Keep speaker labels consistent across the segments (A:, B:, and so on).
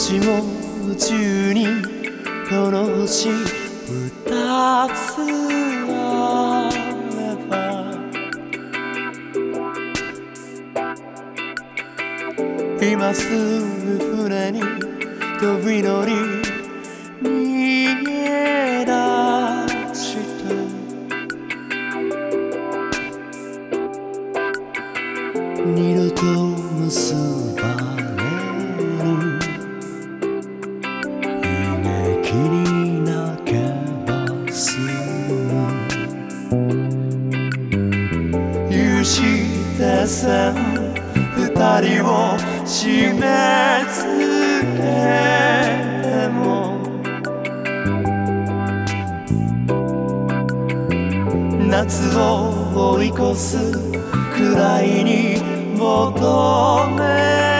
A: しも夢中にこの星二つあれば今すぐ船に飛び乗り線二人を締め付けても。夏を追い越すくらいに求め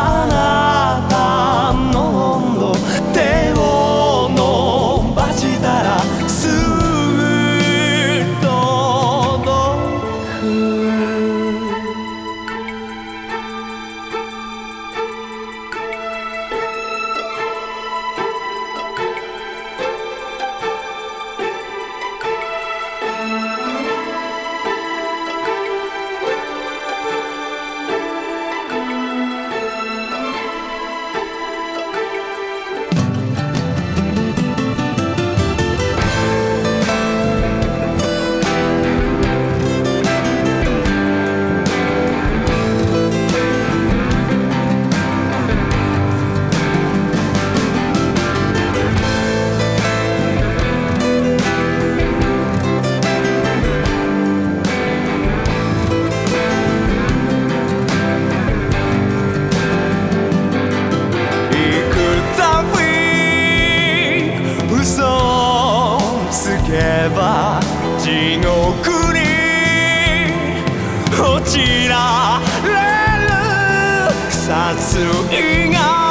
A: けば地獄に落ちられる殺意が